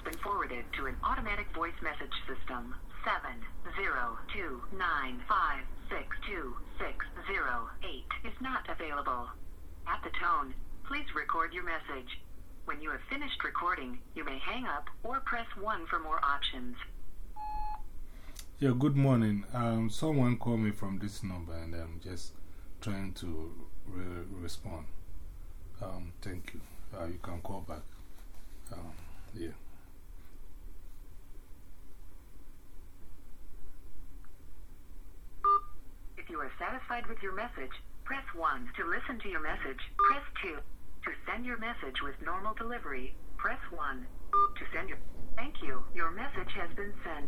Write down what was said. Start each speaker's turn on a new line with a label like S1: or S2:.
S1: been forwarded to an automatic voice message system. Seven zero two nine five six two six zero eight is not available. At the tone, please record your message. When you have finished recording, you may hang up or press 1 for more options.
S2: Yeah, good morning. Um, someone called me from this number and I'm just trying to re respond. Um, thank you. Uh, you can call back. Um, yeah.
S1: You are satisfied with your message, press 1 to listen to your message. Press 2 to send your message with normal delivery. Press 1 to send your. Thank you. Your message has been sent.